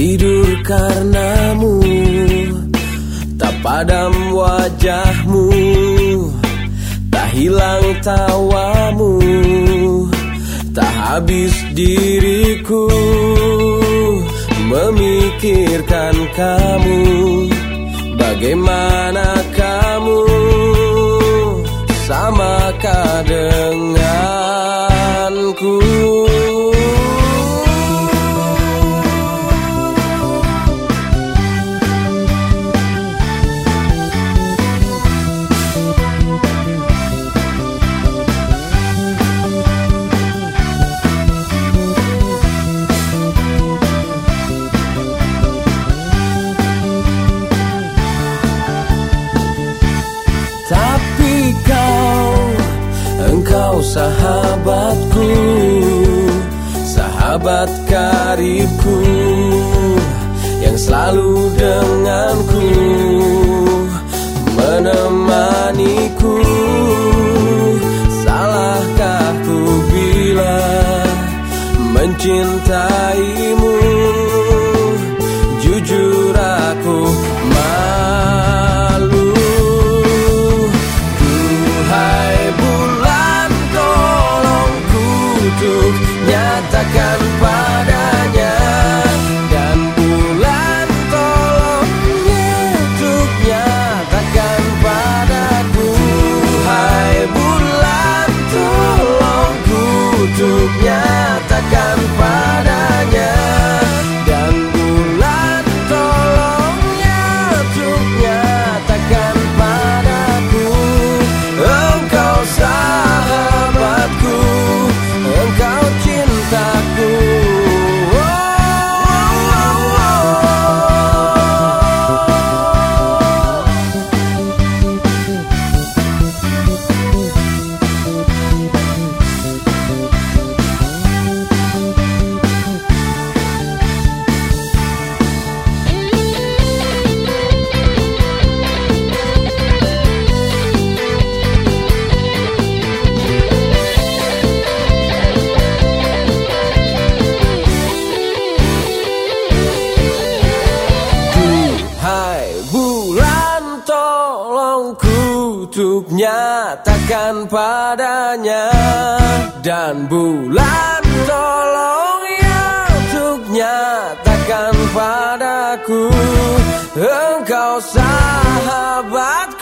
tidur karenamu Tak padam wajahmu Tak hilang tawamu Tak habis diriku Memikirkan kamu. Bagaimana kamu? Samakah denganku sahabatku Sahabat karibku Yang selalu denganku Menemaniku. Salahkah ku bila Mencintaimu untuk nyatakan padanya. Dan bulan tolong ya untuk nyatakan padaku. Engkau sahabatku